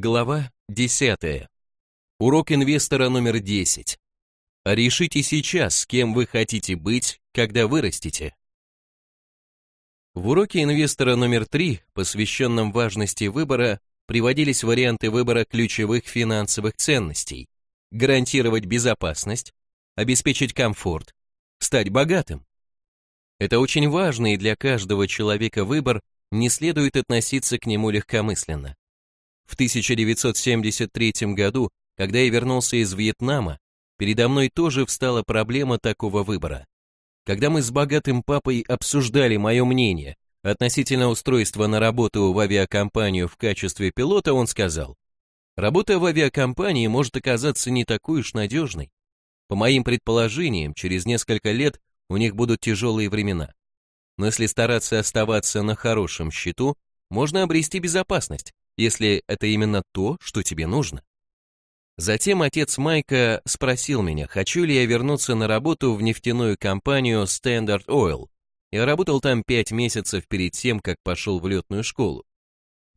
Глава 10. Урок инвестора номер 10. Решите сейчас, с кем вы хотите быть, когда вырастете. В уроке инвестора номер 3, посвященном важности выбора, приводились варианты выбора ключевых финансовых ценностей. Гарантировать безопасность, обеспечить комфорт, стать богатым. Это очень важный для каждого человека выбор, не следует относиться к нему легкомысленно. В 1973 году, когда я вернулся из Вьетнама, передо мной тоже встала проблема такого выбора. Когда мы с богатым папой обсуждали мое мнение относительно устройства на работу в авиакомпанию в качестве пилота, он сказал, работа в авиакомпании может оказаться не такой уж надежной. По моим предположениям, через несколько лет у них будут тяжелые времена. Но если стараться оставаться на хорошем счету, можно обрести безопасность, если это именно то, что тебе нужно. Затем отец Майка спросил меня, хочу ли я вернуться на работу в нефтяную компанию Standard Oil. Я работал там пять месяцев перед тем, как пошел в летную школу.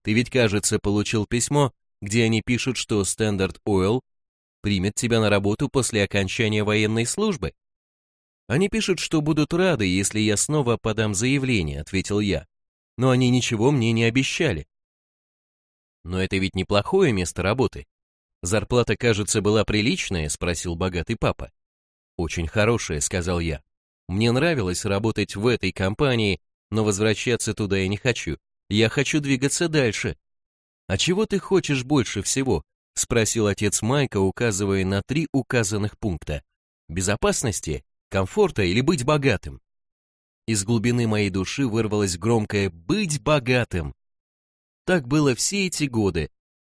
Ты ведь, кажется, получил письмо, где они пишут, что Standard Oil примет тебя на работу после окончания военной службы. Они пишут, что будут рады, если я снова подам заявление, ответил я. Но они ничего мне не обещали. Но это ведь неплохое место работы. Зарплата, кажется, была приличная, спросил богатый папа. Очень хорошая, сказал я. Мне нравилось работать в этой компании, но возвращаться туда я не хочу. Я хочу двигаться дальше. А чего ты хочешь больше всего? Спросил отец Майка, указывая на три указанных пункта. Безопасности, комфорта или быть богатым? Из глубины моей души вырвалось громкое «быть богатым». Так было все эти годы,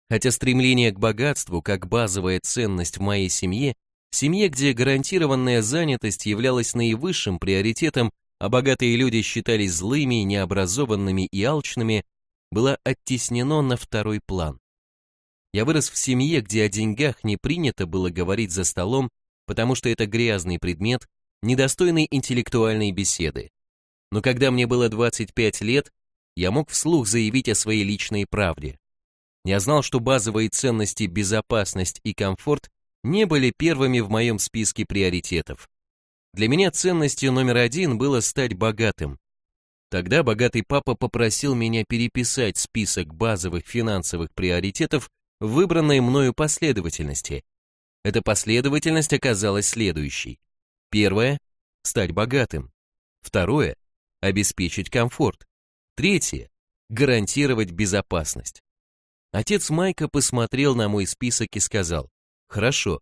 хотя стремление к богатству как базовая ценность в моей семье, семье, где гарантированная занятость являлась наивысшим приоритетом, а богатые люди считались злыми, необразованными и алчными, было оттеснено на второй план. Я вырос в семье, где о деньгах не принято было говорить за столом, потому что это грязный предмет, недостойный интеллектуальной беседы. Но когда мне было 25 лет, я мог вслух заявить о своей личной правде. Я знал, что базовые ценности безопасность и комфорт не были первыми в моем списке приоритетов. Для меня ценностью номер один было стать богатым. Тогда богатый папа попросил меня переписать список базовых финансовых приоритетов выбранной мною последовательности. Эта последовательность оказалась следующей. Первое – стать богатым. Второе – обеспечить комфорт. Третье – гарантировать безопасность. Отец Майка посмотрел на мой список и сказал, хорошо,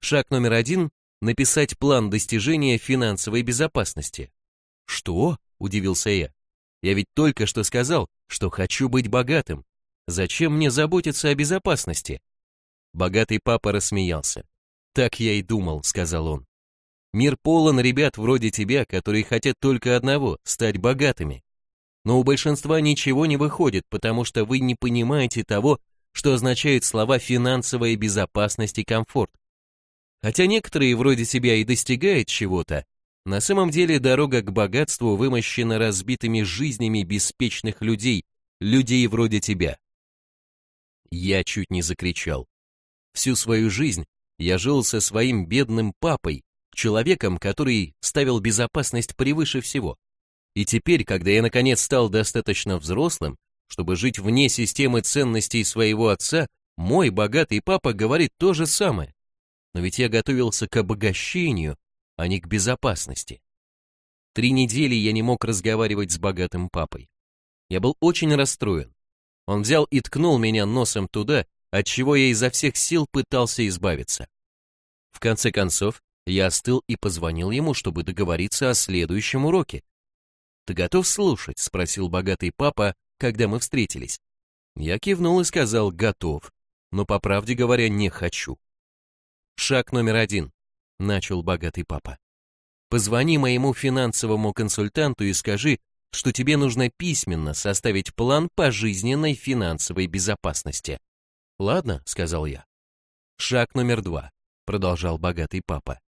шаг номер один – написать план достижения финансовой безопасности. Что? – удивился я. Я ведь только что сказал, что хочу быть богатым. Зачем мне заботиться о безопасности? Богатый папа рассмеялся. Так я и думал, сказал он. Мир полон ребят вроде тебя, которые хотят только одного – стать богатыми но у большинства ничего не выходит, потому что вы не понимаете того, что означают слова финансовая безопасность и комфорт. Хотя некоторые вроде себя и достигают чего-то, на самом деле дорога к богатству вымощена разбитыми жизнями беспечных людей, людей вроде тебя. Я чуть не закричал. Всю свою жизнь я жил со своим бедным папой, человеком, который ставил безопасность превыше всего. И теперь, когда я наконец стал достаточно взрослым, чтобы жить вне системы ценностей своего отца, мой богатый папа говорит то же самое. Но ведь я готовился к обогащению, а не к безопасности. Три недели я не мог разговаривать с богатым папой. Я был очень расстроен. Он взял и ткнул меня носом туда, от чего я изо всех сил пытался избавиться. В конце концов, я остыл и позвонил ему, чтобы договориться о следующем уроке, «Ты готов слушать?» — спросил богатый папа, когда мы встретились. Я кивнул и сказал «готов», но, по правде говоря, не хочу. «Шаг номер один», — начал богатый папа. «Позвони моему финансовому консультанту и скажи, что тебе нужно письменно составить план пожизненной финансовой безопасности». «Ладно», — сказал я. «Шаг номер два», — продолжал богатый папа.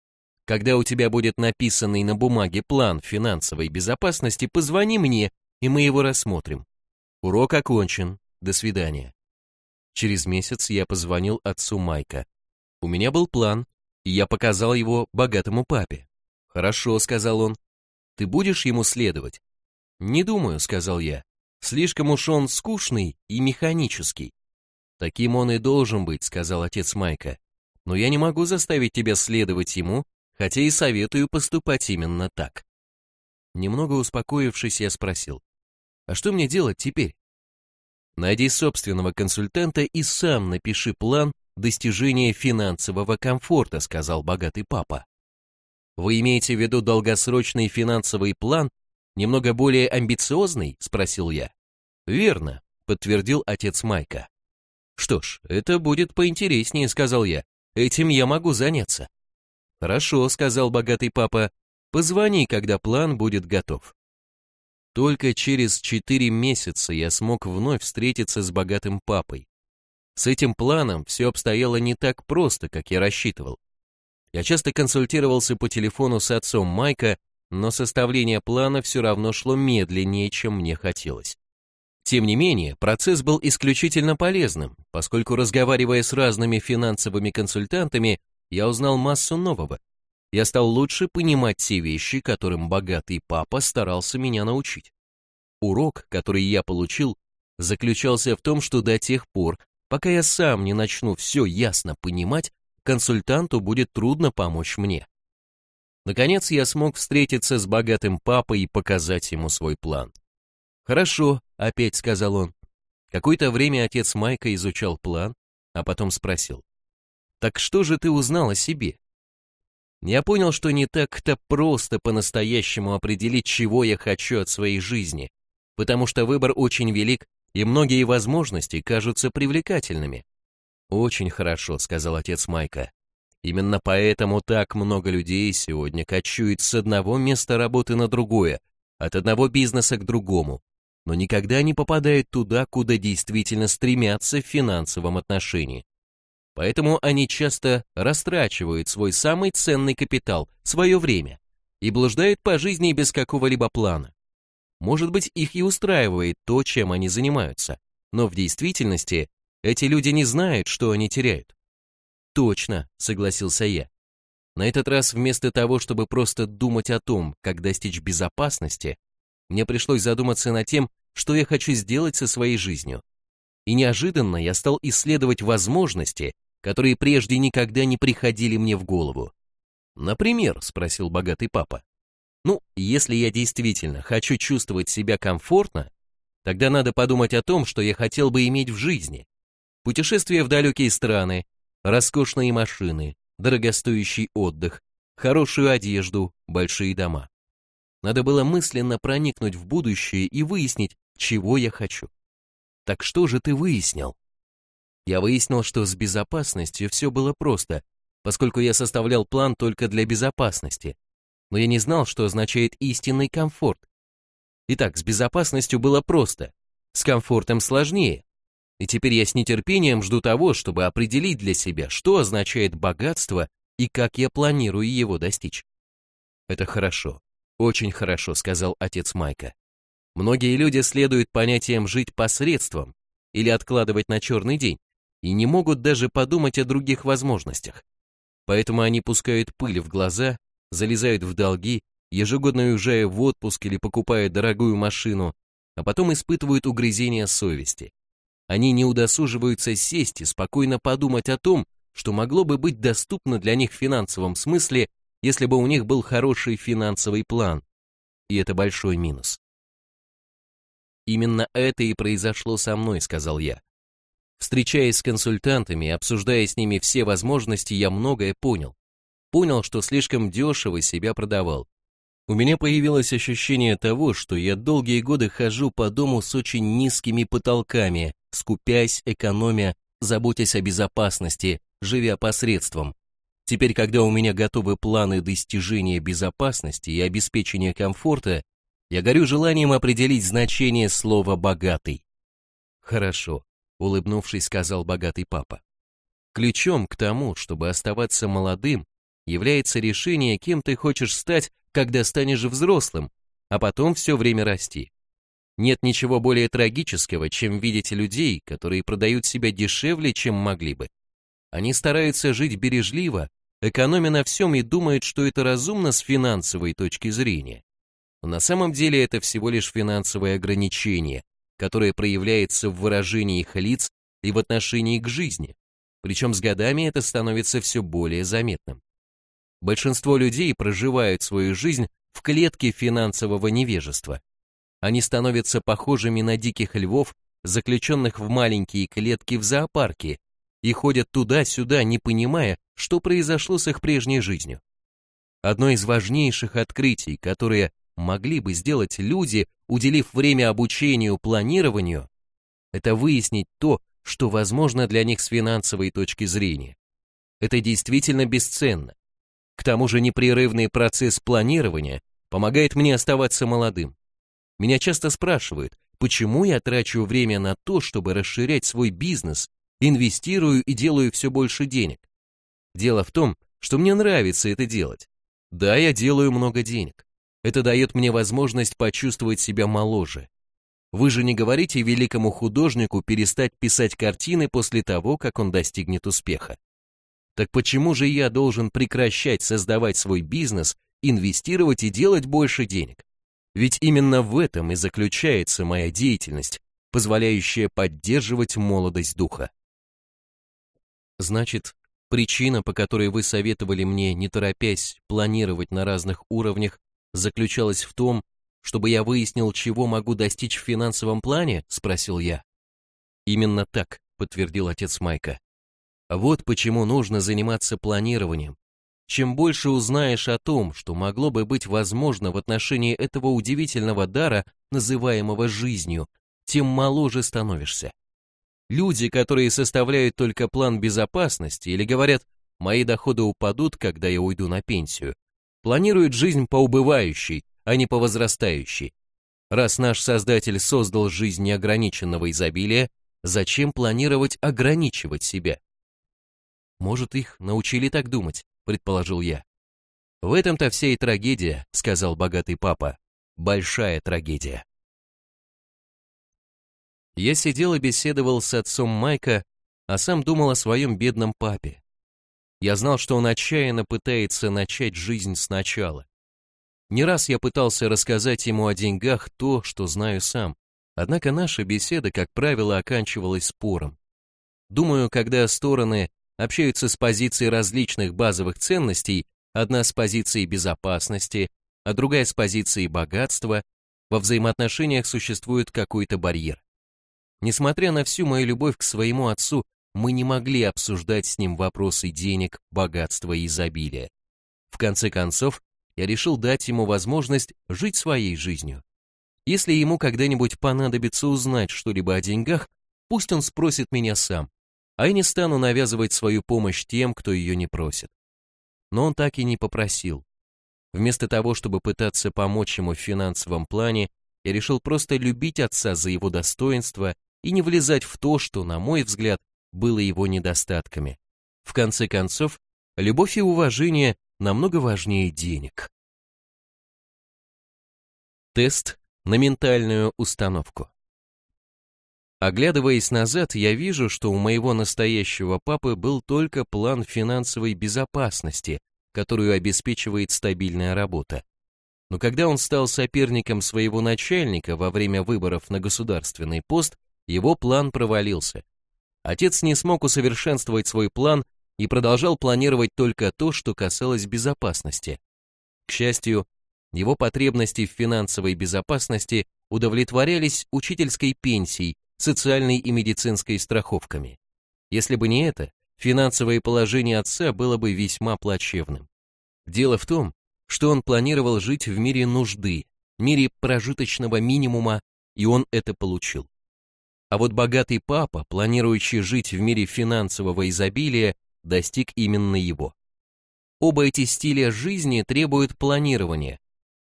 Когда у тебя будет написанный на бумаге план финансовой безопасности, позвони мне, и мы его рассмотрим. Урок окончен. До свидания. Через месяц я позвонил отцу Майка. У меня был план, и я показал его богатому папе. «Хорошо», — сказал он. «Ты будешь ему следовать?» «Не думаю», — сказал я. «Слишком уж он скучный и механический». «Таким он и должен быть», — сказал отец Майка. «Но я не могу заставить тебя следовать ему, хотя и советую поступать именно так». Немного успокоившись, я спросил. «А что мне делать теперь?» Найди собственного консультанта и сам напиши план достижения финансового комфорта, сказал богатый папа. Вы имеете в виду долгосрочный финансовый план, немного более амбициозный, спросил я. Верно, подтвердил отец Майка. Что ж, это будет поинтереснее, сказал я. Этим я могу заняться. Хорошо, сказал богатый папа. Позвони, когда план будет готов. Только через четыре месяца я смог вновь встретиться с богатым папой. С этим планом все обстояло не так просто, как я рассчитывал. Я часто консультировался по телефону с отцом Майка, но составление плана все равно шло медленнее, чем мне хотелось. Тем не менее, процесс был исключительно полезным, поскольку разговаривая с разными финансовыми консультантами, я узнал массу нового, я стал лучше понимать те вещи, которым богатый папа старался меня научить. Урок, который я получил, заключался в том, что до тех пор, пока я сам не начну все ясно понимать, консультанту будет трудно помочь мне. Наконец я смог встретиться с богатым папой и показать ему свой план. «Хорошо», — опять сказал он. Какое-то время отец Майка изучал план, а потом спросил. «Так что же ты узнал о себе?» Я понял, что не так-то просто по-настоящему определить, чего я хочу от своей жизни, потому что выбор очень велик, и многие возможности кажутся привлекательными. «Очень хорошо», — сказал отец Майка. «Именно поэтому так много людей сегодня кочует с одного места работы на другое, от одного бизнеса к другому, но никогда не попадают туда, куда действительно стремятся в финансовом отношении. Поэтому они часто растрачивают свой самый ценный капитал, свое время, и блуждают по жизни без какого-либо плана. Может быть, их и устраивает то, чем они занимаются, но в действительности эти люди не знают, что они теряют. Точно, согласился я. На этот раз вместо того, чтобы просто думать о том, как достичь безопасности, мне пришлось задуматься над тем, что я хочу сделать со своей жизнью. И неожиданно я стал исследовать возможности, которые прежде никогда не приходили мне в голову. «Например?» — спросил богатый папа. «Ну, если я действительно хочу чувствовать себя комфортно, тогда надо подумать о том, что я хотел бы иметь в жизни. Путешествия в далекие страны, роскошные машины, дорогостоящий отдых, хорошую одежду, большие дома. Надо было мысленно проникнуть в будущее и выяснить, чего я хочу. Так что же ты выяснил? Я выяснил, что с безопасностью все было просто, поскольку я составлял план только для безопасности. Но я не знал, что означает истинный комфорт. Итак, с безопасностью было просто, с комфортом сложнее. И теперь я с нетерпением жду того, чтобы определить для себя, что означает богатство и как я планирую его достичь. Это хорошо, очень хорошо, сказал отец Майка. Многие люди следуют понятиям жить посредством или откладывать на черный день, и не могут даже подумать о других возможностях. Поэтому они пускают пыль в глаза, залезают в долги, ежегодно уезжая в отпуск или покупая дорогую машину, а потом испытывают угрызения совести. Они не удосуживаются сесть и спокойно подумать о том, что могло бы быть доступно для них в финансовом смысле, если бы у них был хороший финансовый план. И это большой минус. Именно это и произошло со мной, сказал я. Встречаясь с консультантами и обсуждая с ними все возможности, я многое понял. Понял, что слишком дешево себя продавал. У меня появилось ощущение того, что я долгие годы хожу по дому с очень низкими потолками, скупясь, экономя, заботясь о безопасности, живя посредством. Теперь, когда у меня готовы планы достижения безопасности и обеспечения комфорта, я горю желанием определить значение слова «богатый». Хорошо, улыбнувшись, сказал богатый папа. Ключом к тому, чтобы оставаться молодым, является решение, кем ты хочешь стать, когда станешь взрослым, а потом все время расти. Нет ничего более трагического, чем видеть людей, которые продают себя дешевле, чем могли бы. Они стараются жить бережливо, экономя на всем и думают, что это разумно с финансовой точки зрения. Но на самом деле это всего лишь финансовое ограничение, которое проявляется в выражении их лиц и в отношении к жизни. Причем с годами это становится все более заметным. Большинство людей проживают свою жизнь в клетке финансового невежества. Они становятся похожими на диких львов, заключенных в маленькие клетки в зоопарке, и ходят туда-сюда, не понимая, что произошло с их прежней жизнью. Одно из важнейших открытий, которые могли бы сделать люди, уделив время обучению, планированию, это выяснить то, что возможно для них с финансовой точки зрения. Это действительно бесценно. К тому же непрерывный процесс планирования помогает мне оставаться молодым. Меня часто спрашивают, почему я трачу время на то, чтобы расширять свой бизнес, инвестирую и делаю все больше денег. Дело в том, что мне нравится это делать. Да, я делаю много денег. Это дает мне возможность почувствовать себя моложе. Вы же не говорите великому художнику перестать писать картины после того, как он достигнет успеха. Так почему же я должен прекращать создавать свой бизнес, инвестировать и делать больше денег? Ведь именно в этом и заключается моя деятельность, позволяющая поддерживать молодость духа. Значит, причина, по которой вы советовали мне, не торопясь, планировать на разных уровнях, заключалась в том, чтобы я выяснил, чего могу достичь в финансовом плане? Спросил я. Именно так, подтвердил отец Майка. Вот почему нужно заниматься планированием. Чем больше узнаешь о том, что могло бы быть возможно в отношении этого удивительного дара, называемого жизнью, тем моложе становишься. Люди, которые составляют только план безопасности или говорят «мои доходы упадут, когда я уйду на пенсию», планируют жизнь по убывающей, а не по возрастающей. Раз наш Создатель создал жизнь неограниченного изобилия, зачем планировать ограничивать себя? Может, их научили так думать, предположил я. В этом-то вся и трагедия, сказал богатый папа. Большая трагедия. Я сидел и беседовал с отцом Майка, а сам думал о своем бедном папе. Я знал, что он отчаянно пытается начать жизнь сначала. Не раз я пытался рассказать ему о деньгах то, что знаю сам, однако наша беседа, как правило, оканчивалась спором. Думаю, когда стороны общаются с позиции различных базовых ценностей, одна с позиции безопасности, а другая с позиции богатства, во взаимоотношениях существует какой-то барьер. Несмотря на всю мою любовь к своему отцу, мы не могли обсуждать с ним вопросы денег, богатства и изобилия. В конце концов, я решил дать ему возможность жить своей жизнью. Если ему когда-нибудь понадобится узнать что-либо о деньгах, пусть он спросит меня сам, а я не стану навязывать свою помощь тем, кто ее не просит. Но он так и не попросил. Вместо того, чтобы пытаться помочь ему в финансовом плане, я решил просто любить отца за его достоинство и не влезать в то, что, на мой взгляд, было его недостатками. В конце концов, любовь и уважение намного важнее денег. Тест на ментальную установку. Оглядываясь назад, я вижу, что у моего настоящего папы был только план финансовой безопасности, которую обеспечивает стабильная работа. Но когда он стал соперником своего начальника во время выборов на государственный пост, его план провалился. Отец не смог усовершенствовать свой план и продолжал планировать только то, что касалось безопасности. К счастью, его потребности в финансовой безопасности удовлетворялись учительской пенсией, социальной и медицинской страховками. Если бы не это, финансовое положение отца было бы весьма плачевным. Дело в том, что он планировал жить в мире нужды, мире прожиточного минимума, и он это получил. А вот богатый папа, планирующий жить в мире финансового изобилия, достиг именно его. Оба эти стиля жизни требуют планирования,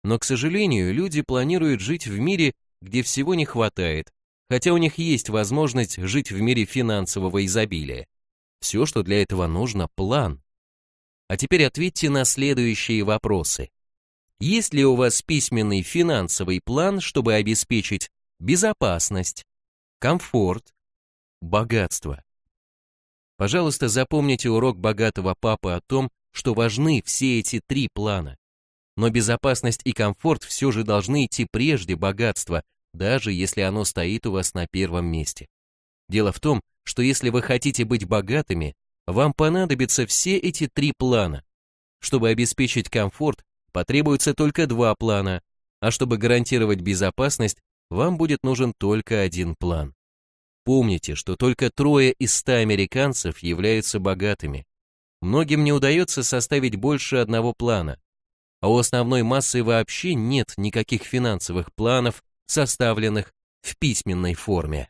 но, к сожалению, люди планируют жить в мире, где всего не хватает, хотя у них есть возможность жить в мире финансового изобилия. Все, что для этого нужно, план. А теперь ответьте на следующие вопросы. Есть ли у вас письменный финансовый план, чтобы обеспечить безопасность, комфорт, богатство. Пожалуйста, запомните урок богатого папы о том, что важны все эти три плана. Но безопасность и комфорт все же должны идти прежде богатства, даже если оно стоит у вас на первом месте. Дело в том, что если вы хотите быть богатыми, вам понадобятся все эти три плана. Чтобы обеспечить комфорт, потребуется только два плана, а чтобы гарантировать безопасность, вам будет нужен только один план. Помните, что только трое из ста американцев являются богатыми. Многим не удается составить больше одного плана, а у основной массы вообще нет никаких финансовых планов, составленных в письменной форме.